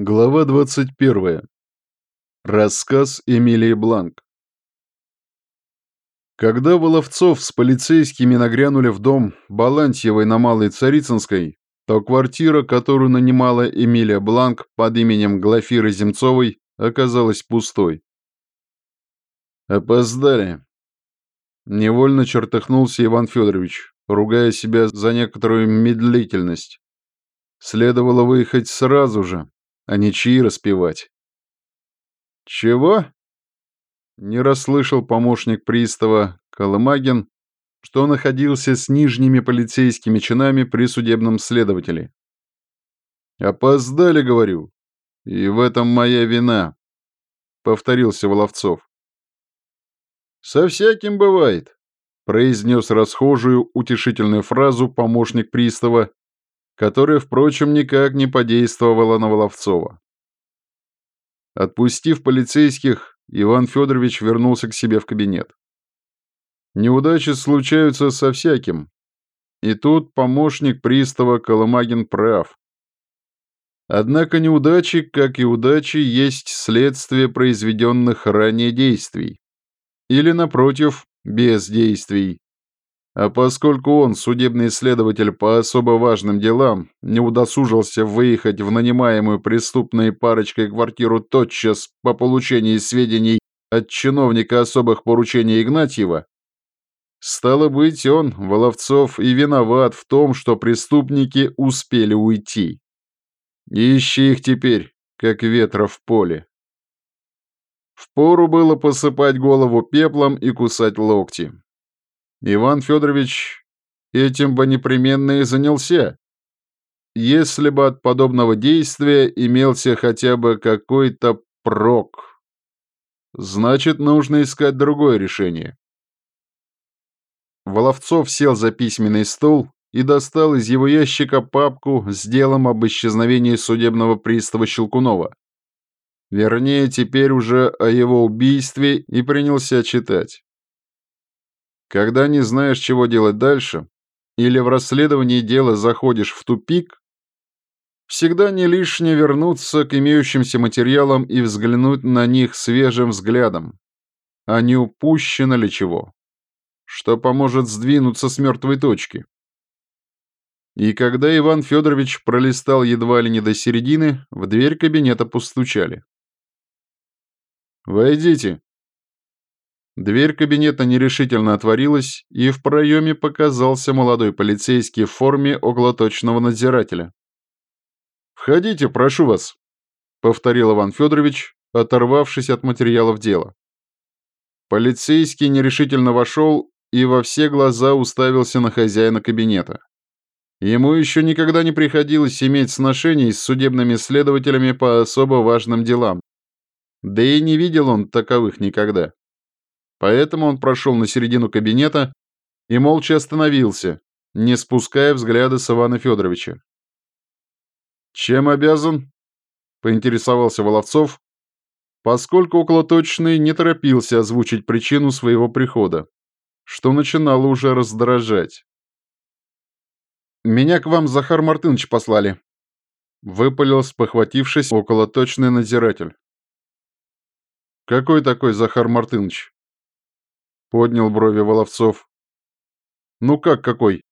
Глава 21. Рассказ Эмилии Бланк. Когда Воловцов с полицейскими нагрянули в дом Балантьевой на Малой Царицынской, то квартира, которую нанимала Эмилия Бланк под именем Глафиры Земцовой, оказалась пустой. «Опоздали», — невольно чертыхнулся Иван Федорович, ругая себя за некоторую медлительность. «Следовало выехать сразу же, а не чьи распевать». «Чего?» Не расслышал помощник пристава Колымагин, что находился с нижними полицейскими чинами при судебном следователе. «Опоздали, говорю, и в этом моя вина», — повторился Воловцов. «Со всяким бывает», — произнес расхожую утешительную фразу помощник пристава, которая, впрочем, никак не подействовала на Воловцова. Отпустив полицейских, Иван Федорович вернулся к себе в кабинет. Неудачи случаются со всяким. И тут помощник пристава Колымагин прав. Однако неудачи, как и удачи, есть следствие произведенных ранее действий. Или, напротив, бездействий. А поскольку он, судебный следователь по особо важным делам, не удосужился выехать в нанимаемую преступной парочкой квартиру тотчас по получении сведений от чиновника особых поручений Игнатьева, стало быть, он, Воловцов, и виноват в том, что преступники успели уйти. ищи их теперь, как ветра в поле. Впору было посыпать голову пеплом и кусать локти. Иван Федорович этим бы непременно и занялся, если бы от подобного действия имелся хотя бы какой-то прок. Значит, нужно искать другое решение. Воловцов сел за письменный стол и достал из его ящика папку с делом об исчезновении судебного пристава Щелкунова. Вернее, теперь уже о его убийстве и принялся читать. Когда не знаешь, чего делать дальше, или в расследовании дела заходишь в тупик, всегда не лишне вернуться к имеющимся материалам и взглянуть на них свежим взглядом. А не упущено ли чего? Что поможет сдвинуться с мертвой точки? И когда Иван Федорович пролистал едва ли не до середины, в дверь кабинета постучали. «Войдите», Дверь кабинета нерешительно отворилась, и в проеме показался молодой полицейский в форме оглоточного надзирателя. «Входите, прошу вас», — повторил Иван Федорович, оторвавшись от материалов дела. Полицейский нерешительно вошел и во все глаза уставился на хозяина кабинета. Ему еще никогда не приходилось иметь сношений с судебными следователями по особо важным делам. Да и не видел он таковых никогда. Поэтому он прошел на середину кабинета и молча остановился, не спуская взгляда с Ивана Федоровича. «Чем обязан?» — поинтересовался Воловцов, поскольку околоточный не торопился озвучить причину своего прихода, что начинало уже раздражать. «Меня к вам Захар Мартынович послали», — выпалил, спохватившись, околоточный надзиратель. «Какой такой Захар Мартынович?» Поднял брови Воловцов. «Ну как какой?»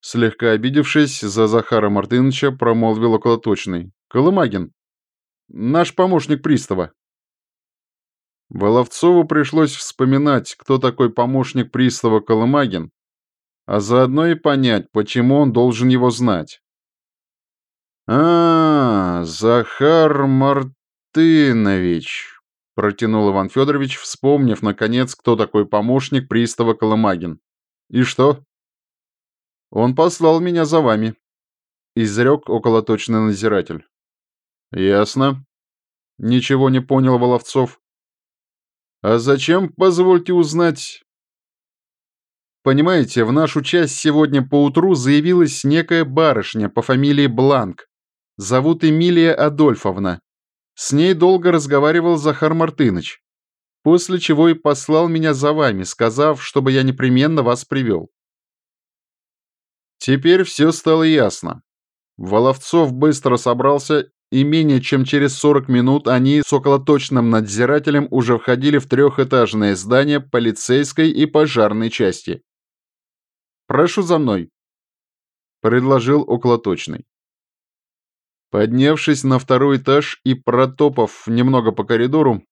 Слегка обидевшись за Захара Мартыновича, промолвил околоточный. «Колымагин. Наш помощник пристава». Воловцову пришлось вспоминать, кто такой помощник пристава Колымагин, а заодно и понять, почему он должен его знать. «А, Захар Мартынович», протянул Иван Федорович, вспомнив, наконец, кто такой помощник пристава Колымагин. «И что?» «Он послал меня за вами», — изрек околоточный надзиратель. «Ясно». Ничего не понял Воловцов. «А зачем, позвольте узнать?» «Понимаете, в нашу часть сегодня поутру заявилась некая барышня по фамилии Бланк. Зовут Эмилия Адольфовна. С ней долго разговаривал Захар Мартыныч, после чего и послал меня за вами, сказав, чтобы я непременно вас привел. Теперь все стало ясно. Воловцов быстро собрался и менее чем через 40 минут они с околоточным надзирателем уже входили в трехэтажное здание полицейской и пожарной части. «Прошу за мной», — предложил околоточный. Поднявшись на второй этаж и протопав немного по коридору,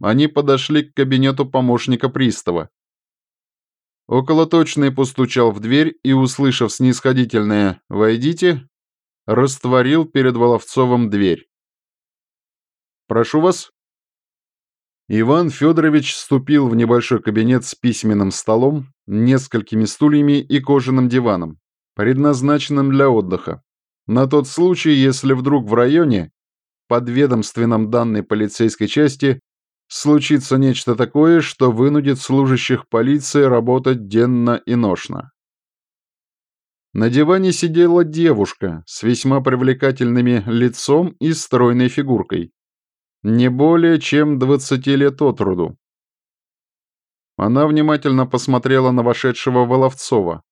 они подошли к кабинету помощника пристава. Околоточный постучал в дверь и, услышав снисходительное «Войдите», растворил перед Воловцовым дверь. «Прошу вас». Иван Федорович вступил в небольшой кабинет с письменным столом, несколькими стульями и кожаным диваном, предназначенным для отдыха. На тот случай, если вдруг в районе, подведомственном данной полицейской части, случится нечто такое, что вынудит служащих полиции работать денно и ношно. На диване сидела девушка с весьма привлекательными лицом и стройной фигуркой. Не более чем 20 лет от роду. Она внимательно посмотрела на вошедшего Воловцова,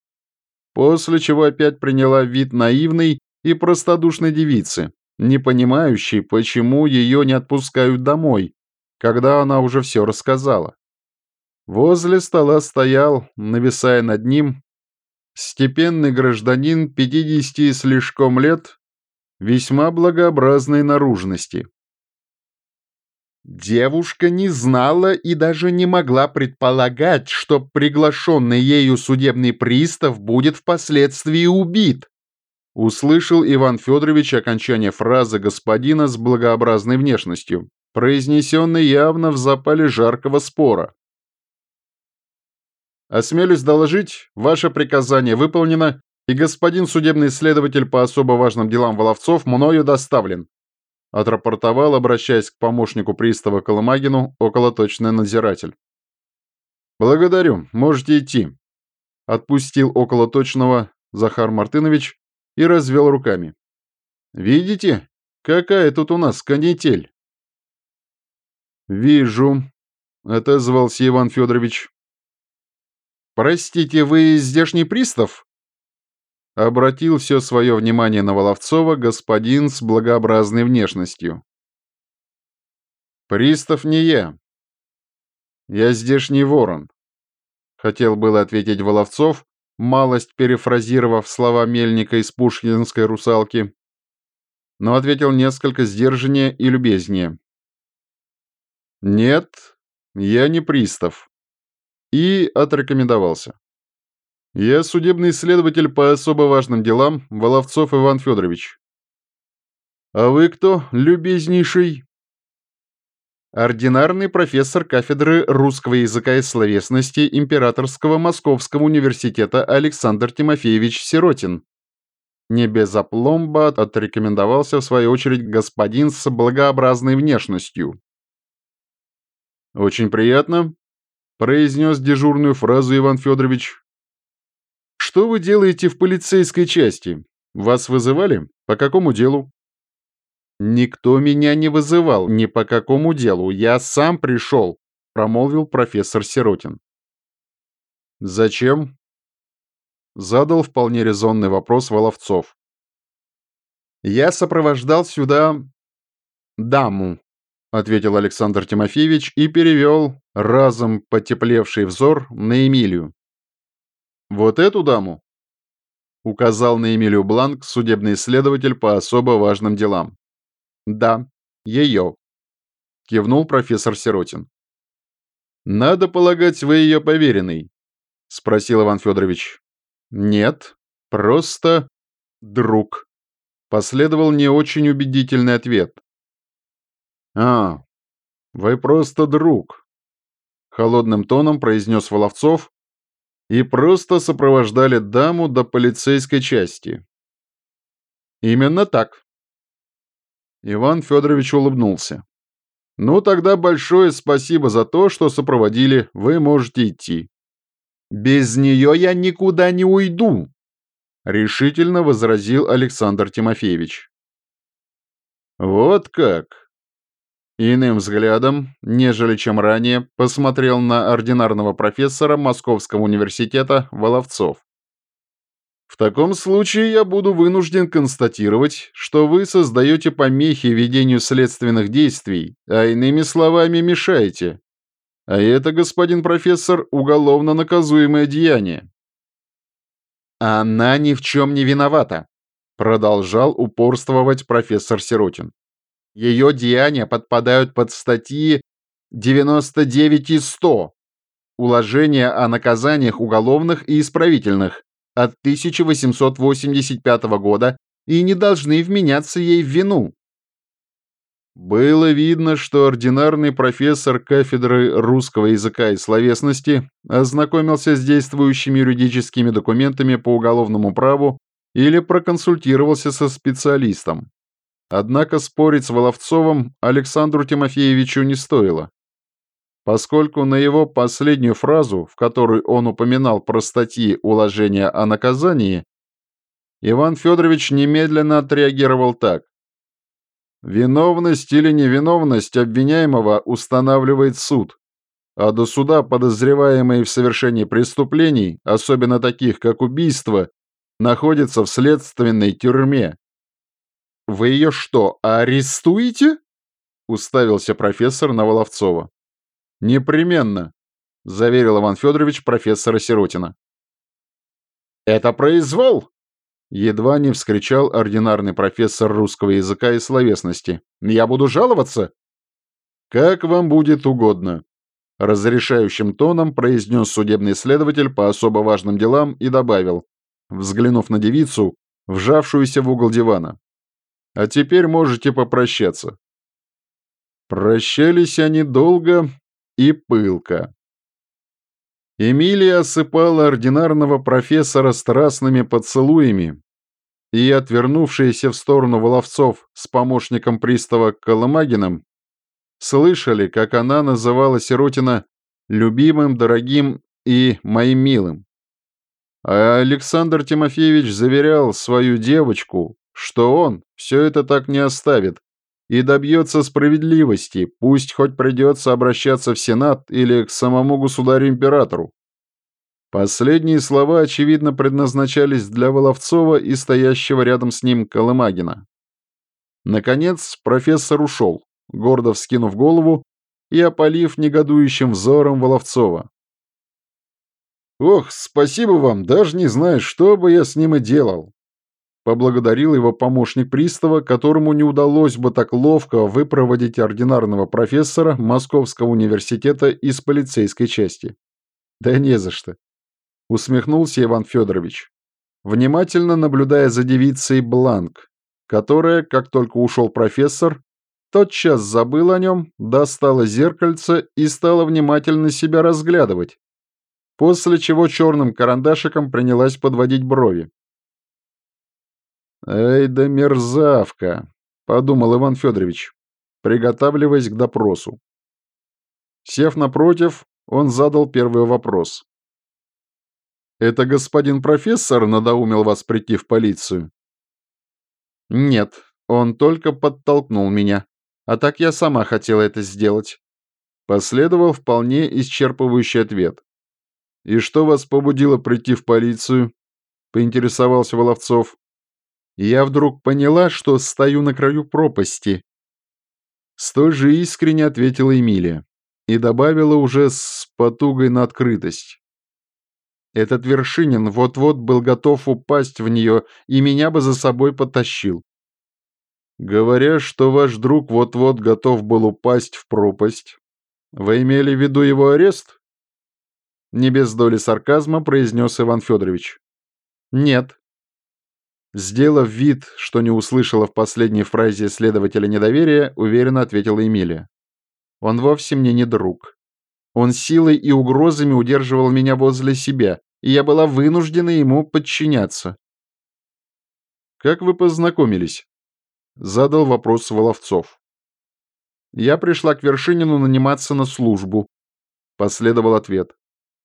после чего опять приняла вид наивной и простодушной девицы, не понимающей, почему ее не отпускают домой, когда она уже все рассказала. Возле стола стоял, нависая над ним, степенный гражданин 50 слишком лет, весьма благообразной наружности. Девушка не знала и даже не могла предполагать, что приглашенный ею судебный пристав будет впоследствии убит. Услышал Иван Федорович окончание фразы господина с благообразной внешностью, произнесенной явно в запале жаркого спора. Осмелюсь доложить, ваше приказание выполнено, и господин судебный следователь по особо важным делам Воловцов мною доставлен. Отрапортовал, обращаясь к помощнику пристава Коломагину, околоточный надзиратель. «Благодарю, можете идти», — отпустил околоточного Захар Мартынович и развел руками. «Видите, какая тут у нас канитель?» «Вижу», — отозвался Иван Федорович. «Простите, вы здешний пристав?» Обратил все свое внимание на Воловцова господин с благообразной внешностью. «Пристав не я. Я здешний ворон», — хотел было ответить Воловцов, малость перефразировав слова Мельника из пушкинской «Русалки», но ответил несколько сдержаннее и любезнее. «Нет, я не пристав и отрекомендовался. «Я судебный следователь по особо важным делам, Воловцов Иван Федорович». «А вы кто, любезнейший?» Ординарный профессор кафедры русского языка и словесности Императорского Московского университета Александр Тимофеевич Сиротин. Не без опломба отрекомендовался в свою очередь господин с благообразной внешностью. «Очень приятно», произнес дежурную фразу Иван Федорович. «Что вы делаете в полицейской части? Вас вызывали? По какому делу?» «Никто меня не вызывал ни по какому делу. Я сам пришел», — промолвил профессор Сиротин. «Зачем?» — задал вполне резонный вопрос Воловцов. «Я сопровождал сюда даму», ответил Александр Тимофеевич и перевел разом потеплевший взор на Эмилию. «Вот эту даму?» указал на Эмилию Бланк судебный следователь по особо важным делам. «Да, ее», — кивнул профессор Сиротин. «Надо полагать, вы ее поверенный?» — спросил Иван Федорович. «Нет, просто друг», — последовал не очень убедительный ответ. «А, вы просто друг», — холодным тоном произнес Воловцов и просто сопровождали даму до полицейской части. «Именно так». Иван Федорович улыбнулся. «Ну, тогда большое спасибо за то, что сопроводили, вы можете идти». «Без нее я никуда не уйду», — решительно возразил Александр Тимофеевич. «Вот как», Иным взглядом, нежели чем ранее, посмотрел на ординарного профессора Московского университета Воловцов. В таком случае я буду вынужден констатировать, что вы создаете помехи ведению следственных действий, а иными словами мешаете. А это, господин профессор, уголовно наказуемое деяние. Она ни в чем не виновата, продолжал упорствовать профессор Сиротин. Ее деяния подпадают под статьи 99 и 100 Уложения о наказаниях уголовных и исправительных от 1885 года и не должны вменяться ей в вину. Было видно, что ординарный профессор кафедры русского языка и словесности ознакомился с действующими юридическими документами по уголовному праву или проконсультировался со специалистом. Однако спорить с Воловцовым Александру Тимофеевичу не стоило поскольку на его последнюю фразу, в которой он упоминал про статьи уложения о наказании, Иван Федорович немедленно отреагировал так. Виновность или невиновность обвиняемого устанавливает суд, а до суда подозреваемые в совершении преступлений, особенно таких как убийство, находятся в следственной тюрьме. «Вы ее что, арестуете?» — уставился профессор на Воловцова. «Непременно», — заверил Иван Федорович профессора Сиротина. «Это произвол!» — едва не вскричал ординарный профессор русского языка и словесности. «Я буду жаловаться?» «Как вам будет угодно», — разрешающим тоном произнес судебный следователь по особо важным делам и добавил, взглянув на девицу, вжавшуюся в угол дивана. «А теперь можете попрощаться». Прощались они долго, и пылко. Эмилия осыпала ординарного профессора страстными поцелуями, и, отвернувшиеся в сторону Воловцов с помощником пристава Коломагиным, слышали, как она называла Сиротина «любимым, дорогим и моим милым». А Александр Тимофеевич заверял свою девочку, что он все это так не оставит, и добьется справедливости, пусть хоть придется обращаться в Сенат или к самому государю-императору. Последние слова, очевидно, предназначались для Воловцова и стоящего рядом с ним Колымагина. Наконец, профессор ушел, гордо вскинув голову и опалив негодующим взором Воловцова. «Ох, спасибо вам, даже не знаю, что бы я с ним и делал. Поблагодарил его помощник пристава, которому не удалось бы так ловко выпроводить ординарного профессора Московского университета из полицейской части. Да не за что. Усмехнулся Иван Федорович, внимательно наблюдая за девицей Бланк, которая, как только ушел профессор, тотчас забыла о нем, достала зеркальце и стала внимательно себя разглядывать, после чего черным карандашиком принялась подводить брови. «Эй да мерзавка!» — подумал Иван Федорович, приготавливаясь к допросу. Сев напротив, он задал первый вопрос. «Это господин профессор надоумил вас прийти в полицию?» «Нет, он только подтолкнул меня, а так я сама хотела это сделать». Последовал вполне исчерпывающий ответ. «И что вас побудило прийти в полицию?» — поинтересовался Воловцов я вдруг поняла, что стою на краю пропасти. Столь же искренне ответила Эмилия и добавила уже с потугой на открытость. Этот Вершинин вот-вот был готов упасть в нее и меня бы за собой потащил. Говоря, что ваш друг вот-вот готов был упасть в пропасть, вы имели в виду его арест? Не без доли сарказма произнес Иван Федорович. Нет, Сделав вид, что не услышала в последней фразе следователя недоверия, уверенно ответила Эмилия. «Он вовсе мне не друг. Он силой и угрозами удерживал меня возле себя, и я была вынуждена ему подчиняться». «Как вы познакомились?» — задал вопрос Воловцов. «Я пришла к Вершинину наниматься на службу», — последовал ответ.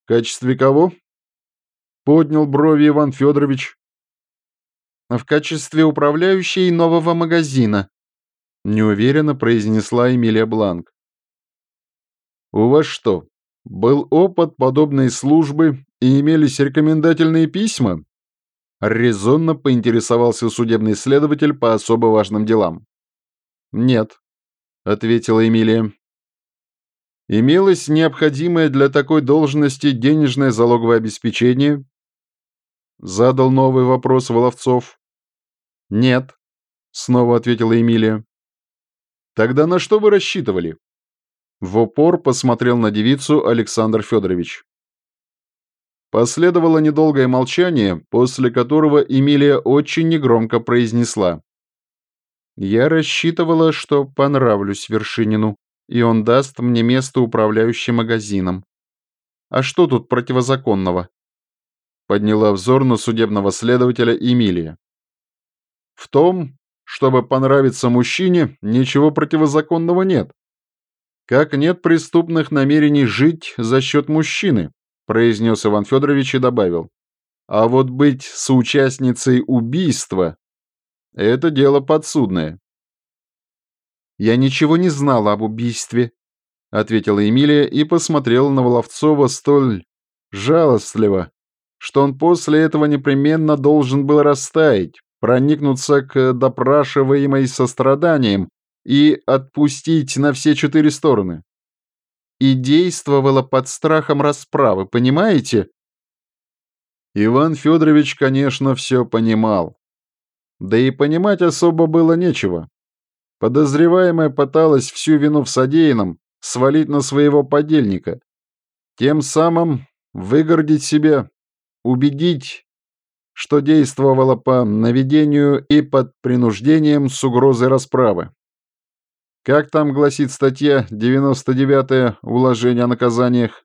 «В качестве кого?» Поднял брови Иван Федорович, в качестве управляющей нового магазина», — неуверенно произнесла Эмилия Бланк. «У вас что, был опыт подобной службы и имелись рекомендательные письма?» Резонно поинтересовался судебный следователь по особо важным делам. «Нет», — ответила Эмилия. «Имелось необходимое для такой должности денежное залоговое обеспечение?» Задал новый вопрос Воловцов. «Нет», — снова ответила Эмилия. «Тогда на что вы рассчитывали?» В упор посмотрел на девицу Александр Федорович. Последовало недолгое молчание, после которого Эмилия очень негромко произнесла. «Я рассчитывала, что понравлюсь Вершинину, и он даст мне место управляющим магазином. А что тут противозаконного?» Подняла взор на судебного следователя Эмилия. «В том, чтобы понравиться мужчине, ничего противозаконного нет. Как нет преступных намерений жить за счет мужчины, произнес Иван Федорович и добавил. А вот быть соучастницей убийства – это дело подсудное. «Я ничего не знала об убийстве», – ответила Эмилия и посмотрела на Воловцова столь жалостливо, что он после этого непременно должен был растаять, проникнуться к допрашиваемой состраданием и отпустить на все четыре стороны. И действовала под страхом расправы, понимаете? Иван Федорович, конечно, все понимал. Да и понимать особо было нечего. Подозреваемая пыталась всю вину в содеянном свалить на своего подельника, тем самым выгородить себя, убедить, что действовала по наведению и под принуждением с угрозой расправы. Как там гласит статья 99 уложения о наказаниях?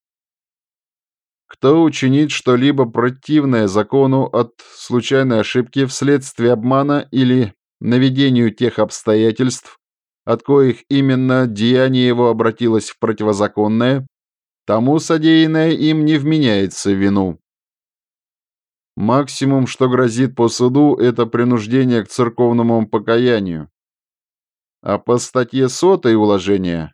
Кто учинит что-либо противное закону от случайной ошибки вследствие обмана или наведению тех обстоятельств, от коих именно деяние его обратилось в противозаконное, тому содеянное им не вменяется вину. Максимум, что грозит по суду, это принуждение к церковному покаянию а по статье сотой уложения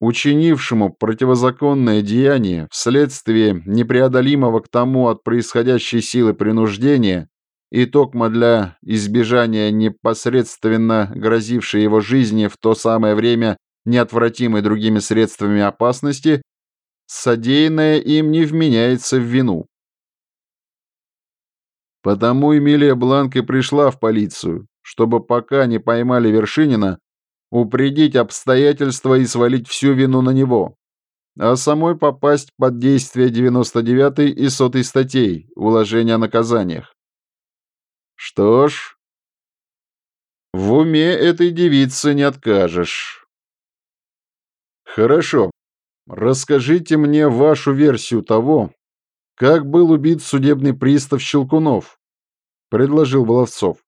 учинившему противозаконное деяние вследствие непреодолимого к тому от происходящей силы принуждения и токмо для избежания непосредственно грозившей его жизни в то самое время неотвратимой другими средствами опасности, содеянное им не вменяется в вину. Потому Эмилия Бланк и пришла в полицию, чтобы пока не поймали Вершинина, упредить обстоятельства и свалить всю вину на него, а самой попасть под действие 99 и 100 статей Уложения о наказаниях. Что ж, в уме этой девицы не откажешь. Хорошо, расскажите мне вашу версию того, как был убит судебный пристав Щелкунов, предложил Воловцов.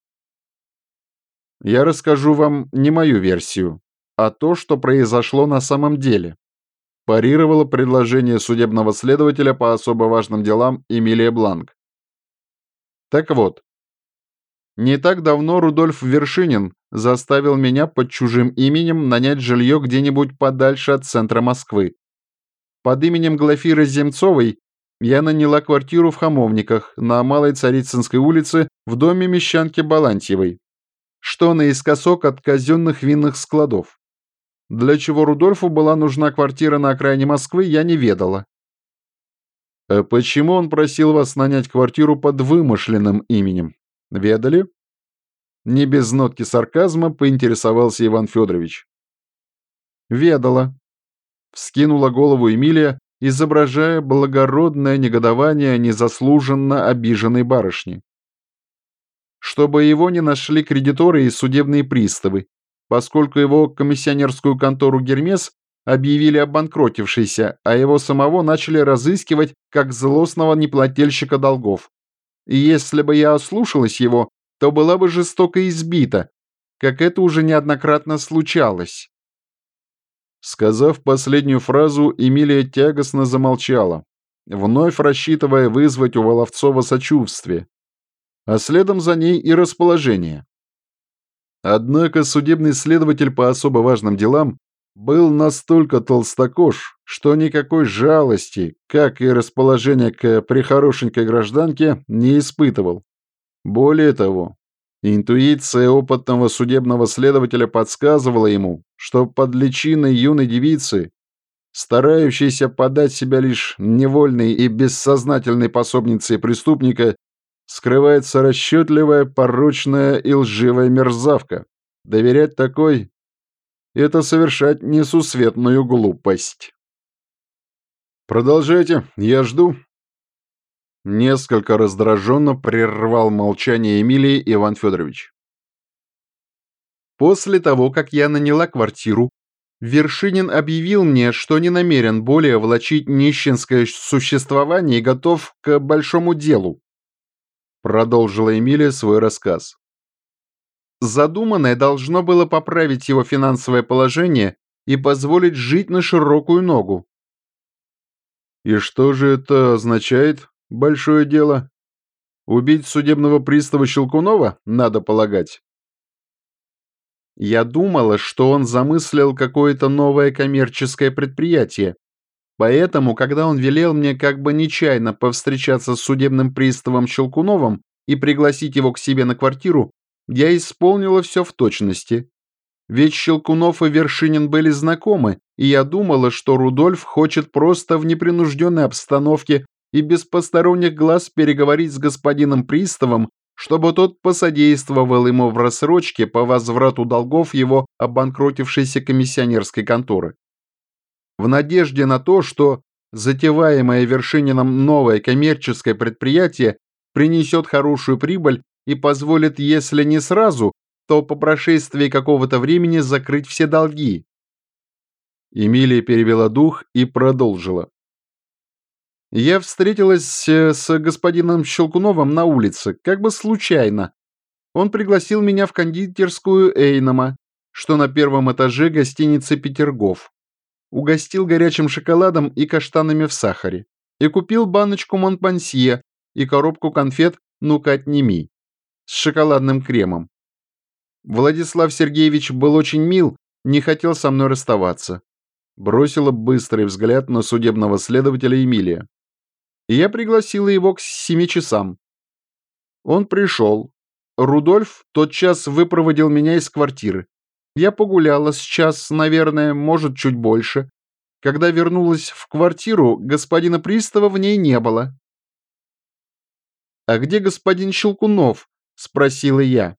Я расскажу вам не мою версию, а то, что произошло на самом деле. Парировала предложение судебного следователя по особо важным делам Эмилия Бланк. Так вот, не так давно Рудольф Вершинин заставил меня под чужим именем нанять жилье где-нибудь подальше от центра Москвы. Под именем Глафиры Земцовой я наняла квартиру в Хамовниках на Малой Царицынской улице в доме мещанки Балантьевой что наискосок от казенных винных складов. Для чего Рудольфу была нужна квартира на окраине Москвы, я не ведала. А почему он просил вас нанять квартиру под вымышленным именем? Ведали? Не без нотки сарказма поинтересовался Иван Федорович. Ведала. Вскинула голову Эмилия, изображая благородное негодование незаслуженно обиженной барышни чтобы его не нашли кредиторы и судебные приставы, поскольку его комиссионерскую контору «Гермес» объявили обанкротившейся, а его самого начали разыскивать как злостного неплательщика долгов. И если бы я ослушалась его, то была бы жестоко избита, как это уже неоднократно случалось. Сказав последнюю фразу, Эмилия тягостно замолчала, вновь рассчитывая вызвать у Воловцова сочувствие а следом за ней и расположение. Однако судебный следователь по особо важным делам был настолько толстокож, что никакой жалости, как и расположения к прихорошенькой гражданке, не испытывал. Более того, интуиция опытного судебного следователя подсказывала ему, что под личиной юной девицы, старающейся подать себя лишь невольной и бессознательной пособницей преступника, скрывается расчетливая, порочная и лживая мерзавка. Доверять такой — это совершать несусветную глупость. «Продолжайте, я жду». Несколько раздраженно прервал молчание Эмилии Иван Федорович. После того, как я наняла квартиру, Вершинин объявил мне, что не намерен более влачить нищенское существование и готов к большому делу. Продолжила Эмилия свой рассказ. Задуманное должно было поправить его финансовое положение и позволить жить на широкую ногу. И что же это означает, большое дело? Убить судебного пристава Щелкунова, надо полагать? Я думала, что он замыслил какое-то новое коммерческое предприятие. Поэтому, когда он велел мне как бы нечаянно повстречаться с судебным приставом Щелкуновым и пригласить его к себе на квартиру, я исполнила все в точности. Ведь Щелкунов и Вершинин были знакомы, и я думала, что Рудольф хочет просто в непринужденной обстановке и без посторонних глаз переговорить с господином Приставом, чтобы тот посодействовал ему в рассрочке по возврату долгов его обанкротившейся комиссионерской конторы. В надежде на то, что затеваемое Вершинином новое коммерческое предприятие принесет хорошую прибыль и позволит, если не сразу, то по прошествии какого-то времени закрыть все долги. Эмилия перевела дух и продолжила. Я встретилась э, с господином Щелкуновым на улице, как бы случайно. Он пригласил меня в кондитерскую Эйнома, что на первом этаже гостиницы «Петергоф». Угостил горячим шоколадом и каштанами в сахаре. И купил баночку Монпансье и коробку конфет «Ну-ка, отними» с шоколадным кремом. Владислав Сергеевич был очень мил, не хотел со мной расставаться. Бросила быстрый взгляд на судебного следователя Эмилия. И я пригласила его к семи часам. Он пришел. Рудольф тотчас выпроводил меня из квартиры. Я погуляла с час, наверное, может, чуть больше. Когда вернулась в квартиру, господина Пристава в ней не было. «А где господин Щелкунов?» — спросила я.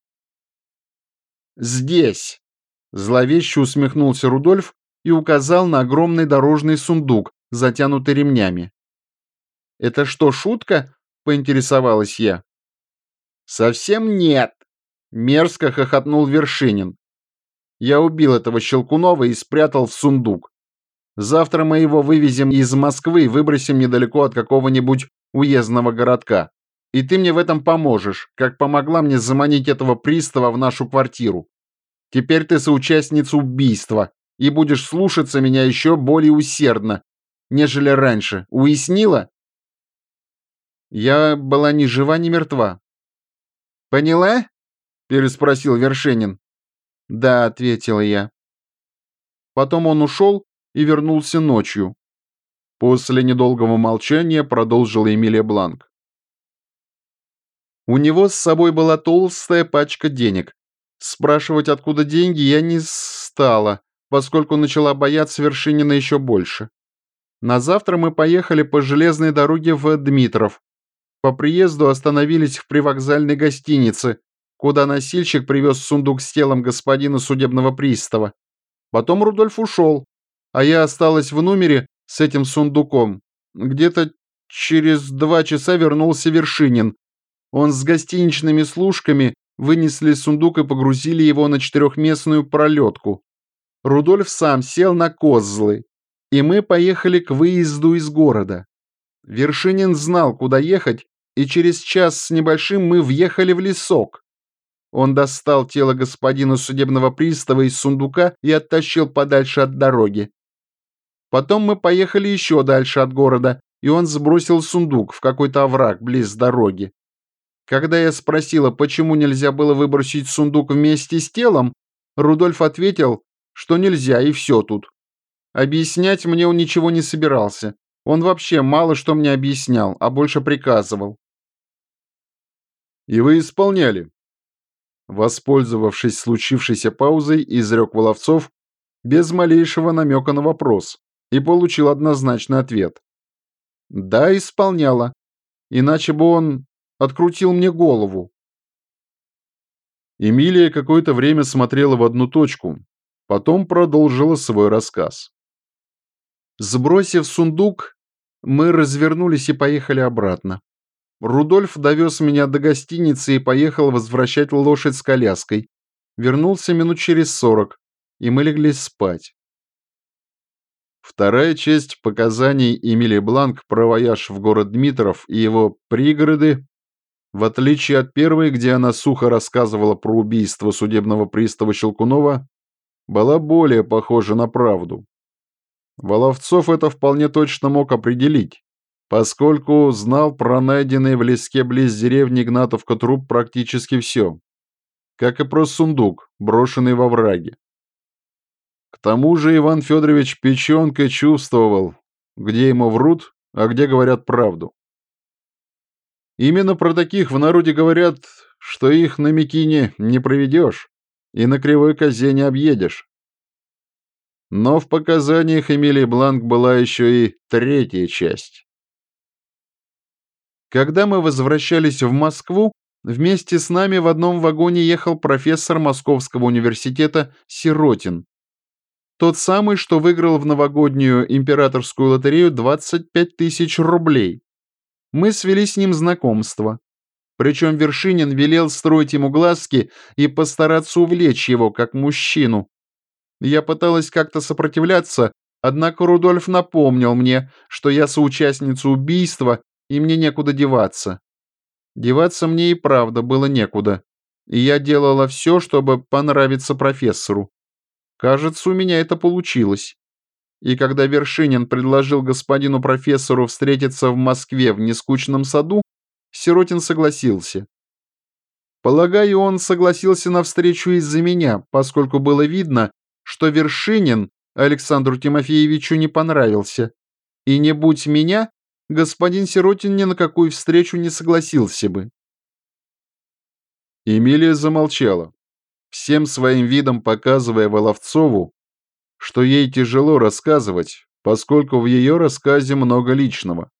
«Здесь!» – зловеще усмехнулся Рудольф и указал на огромный дорожный сундук, затянутый ремнями. «Это что, шутка?» – поинтересовалась я. «Совсем нет!» – мерзко хохотнул Вершинин. «Я убил этого Щелкунова и спрятал в сундук. Завтра мы его вывезем из Москвы и выбросим недалеко от какого-нибудь уездного городка. И ты мне в этом поможешь, как помогла мне заманить этого пристава в нашу квартиру. Теперь ты соучастница убийства и будешь слушаться меня еще более усердно, нежели раньше. Уяснила? Я была ни жива, ни мертва. Поняла? Переспросил Вершинин. Да, ответила я. Потом он ушел и вернулся ночью. После недолгого молчания продолжила Эмилия Бланк. У него с собой была толстая пачка денег. Спрашивать, откуда деньги, я не стала, поскольку начала бояться Вершинина еще больше. На завтра мы поехали по железной дороге в Дмитров. По приезду остановились в привокзальной гостинице, куда носильщик привез сундук с телом господина судебного пристава. Потом Рудольф ушел, а я осталась в номере с этим сундуком. Где-то через два часа вернулся Вершинин, он с гостиничными служками вынесли сундук и погрузили его на четырехместную пролетку. Рудольф сам сел на козлы, и мы поехали к выезду из города. Вершинин знал, куда ехать, и через час с небольшим мы въехали в лесок. Он достал тело господина судебного пристава из сундука и оттащил подальше от дороги. Потом мы поехали еще дальше от города, и он сбросил сундук в какой-то овраг близ дороги. Когда я спросила, почему нельзя было выбросить сундук вместе с телом, Рудольф ответил, что нельзя и все тут. Объяснять мне он ничего не собирался. Он вообще мало что мне объяснял, а больше приказывал. И вы исполняли. Воспользовавшись случившейся паузой, изрек Воловцов без малейшего намека на вопрос и получил однозначный ответ. Да, исполняла. Иначе бы он открутил мне голову. Эмилия какое-то время смотрела в одну точку, потом продолжила свой рассказ. Сбросив сундук, мы развернулись и поехали обратно. Рудольф довез меня до гостиницы и поехал возвращать лошадь с коляской. Вернулся минут через сорок, и мы легли спать. Вторая часть показаний Эмилии Бланк про вояж в город Дмитров и его пригороды, в отличие от первой, где она сухо рассказывала про убийство судебного пристава Щелкунова, была более похожа на правду. Воловцов это вполне точно мог определить, поскольку знал про найденный в леске близ деревни Игнатовка труп практически все, как и про сундук, брошенный во враге. К тому же Иван Федорович печенкой чувствовал, где ему врут, а где говорят правду. Именно про таких в народе говорят, что их на Микине не проведешь и на кривой козе не объедешь. Но в показаниях Эмилии Бланк была еще и третья часть. Когда мы возвращались в Москву, вместе с нами в одном вагоне ехал профессор Московского университета Сиротин, тот самый, что выиграл в новогоднюю императорскую лотерею 25 тысяч рублей. Мы свели с ним знакомство. Причем Вершинин велел строить ему глазки и постараться увлечь его, как мужчину. Я пыталась как-то сопротивляться, однако Рудольф напомнил мне, что я соучастница убийства, и мне некуда деваться. Деваться мне и правда было некуда, и я делала все, чтобы понравиться профессору. Кажется, у меня это получилось. И когда Вершинин предложил господину профессору встретиться в Москве в нескучном саду, Сиротин согласился. Полагаю, он согласился на встречу из-за меня, поскольку было видно, что Вершинин Александру Тимофеевичу не понравился. И не будь меня, господин Сиротин ни на какую встречу не согласился бы. Эмилия замолчала всем своим видом показывая Воловцову, что ей тяжело рассказывать, поскольку в ее рассказе много личного.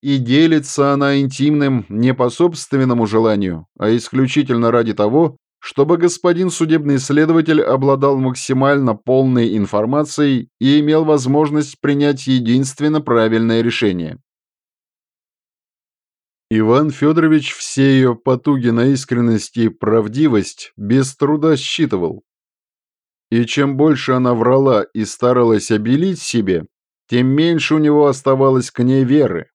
И делится она интимным не по собственному желанию, а исключительно ради того, чтобы господин судебный следователь обладал максимально полной информацией и имел возможность принять единственно правильное решение. Иван Федорович все ее потуги на искренность и правдивость без труда считывал. И чем больше она врала и старалась обелить себе, тем меньше у него оставалось к ней веры.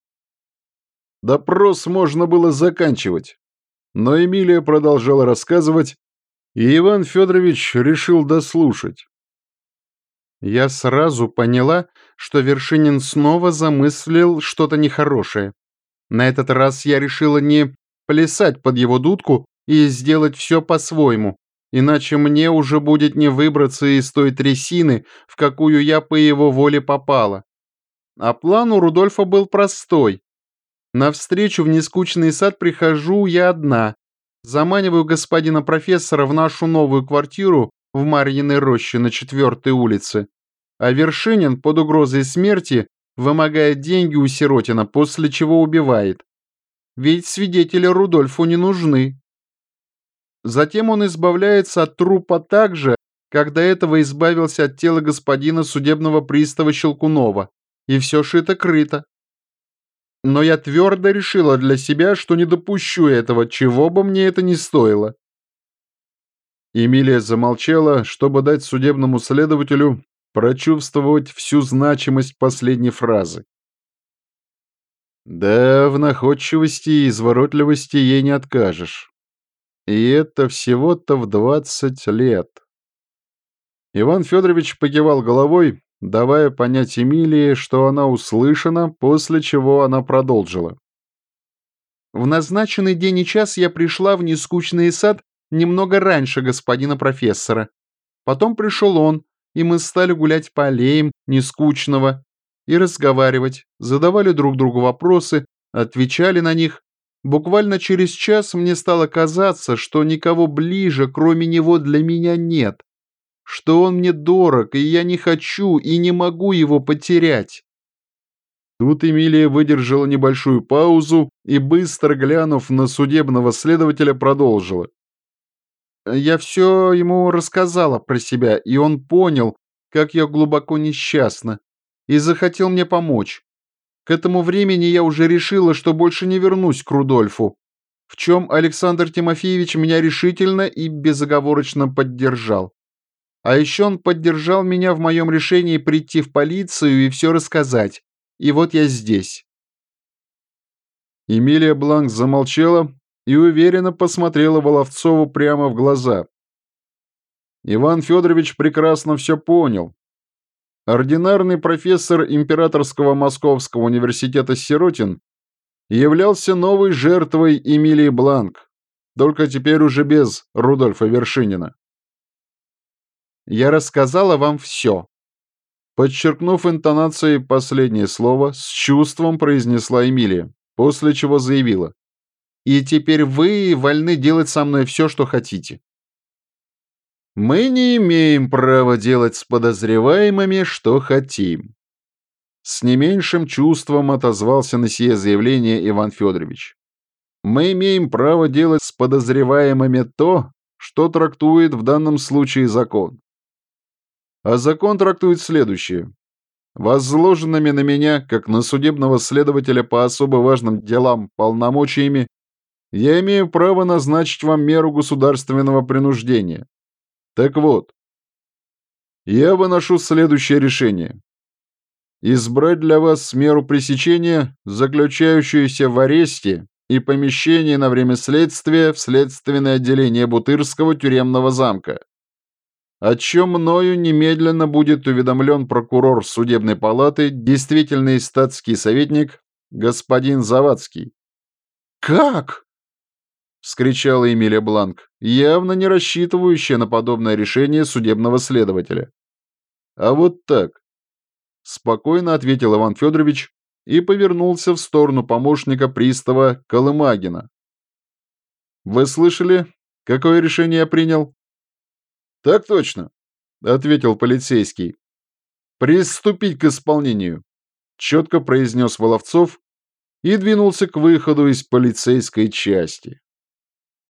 Допрос можно было заканчивать, но Эмилия продолжала рассказывать, и Иван Федорович решил дослушать. Я сразу поняла, что Вершинин снова замыслил что-то нехорошее. На этот раз я решила не плясать под его дудку и сделать все по-своему, иначе мне уже будет не выбраться из той трясины, в какую я по его воле попала. А план у Рудольфа был простой. На встречу в нескучный сад прихожу я одна, заманиваю господина профессора в нашу новую квартиру в Марьиной роще на четвертой улице, а Вершинин под угрозой смерти вымогает деньги у Сиротина, после чего убивает. Ведь свидетели Рудольфу не нужны. Затем он избавляется от трупа так же, как до этого избавился от тела господина судебного пристава Щелкунова, и все шито-крыто. Но я твердо решила для себя, что не допущу этого, чего бы мне это ни стоило. Эмилия замолчала, чтобы дать судебному следователю прочувствовать всю значимость последней фразы. Да, в находчивости и изворотливости ей не откажешь. И это всего-то в двадцать лет. Иван Федорович покивал головой, давая понять Эмилии, что она услышана, после чего она продолжила. В назначенный день и час я пришла в нескучный сад немного раньше господина профессора. Потом пришел он, и мы стали гулять по аллеям, не скучного, и разговаривать, задавали друг другу вопросы, отвечали на них. Буквально через час мне стало казаться, что никого ближе, кроме него, для меня нет, что он мне дорог, и я не хочу и не могу его потерять. Тут Эмилия выдержала небольшую паузу и, быстро глянув на судебного следователя, продолжила. Я все ему рассказала про себя, и он понял, как я глубоко несчастна, и захотел мне помочь. К этому времени я уже решила, что больше не вернусь к Рудольфу, в чем Александр Тимофеевич меня решительно и безоговорочно поддержал. А еще он поддержал меня в моем решении прийти в полицию и все рассказать. И вот я здесь. Эмилия Бланк замолчала и уверенно посмотрела Воловцову прямо в глаза. Иван Федорович прекрасно все понял ординарный профессор Императорского Московского университета Сиротин являлся новой жертвой Эмилии Бланк, только теперь уже без Рудольфа Вершинина. «Я рассказала вам все», Подчеркнув интонацией последнее слово, с чувством произнесла Эмилия, после чего заявила. «И теперь вы вольны делать со мной все, что хотите. Мы не имеем права делать с подозреваемыми, что хотим. С не меньшим чувством отозвался на сие заявление Иван Федорович. Мы имеем право делать с подозреваемыми то, что трактует в данном случае закон. А закон трактует следующее. Возложенными на меня, как на судебного следователя по особо важным делам полномочиями, я имею право назначить вам меру государственного принуждения, так вот, я выношу следующее решение. Избрать для вас меру пресечения, заключающуюся в аресте и помещении на время следствия в следственное отделение Бутырского тюремного замка, о чем мною немедленно будет уведомлен прокурор судебной палаты, действительный статский советник, господин Завадский. «Как?» Вскричала Эмилия Бланк, явно не рассчитывающая на подобное решение судебного следователя. А вот так. Спокойно ответил Иван Федорович и повернулся в сторону помощника пристава Колымагина. Вы слышали, какое решение я принял? Так точно, ответил полицейский. Приступить к исполнению, четко произнес Воловцов и двинулся к выходу из полицейской части.